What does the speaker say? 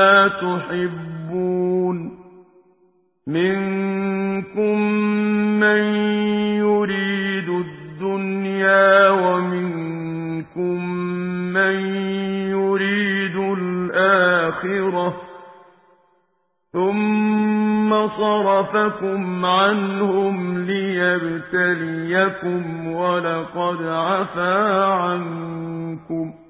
مَّا تُحِبُّونَ ۚ مِنكُم مَّن يُرِيدُ الدُّنْيَا وَمِنكُم مَّن يُرِيدُ الْآخِرَةَ ۚ ثُمَّ صَرَفَكُمْ عَنْهُمْ لِيَبْتَلِيَكُمْ ۖ وَلَقَدْ عَفَا عَنكُمْ ۗ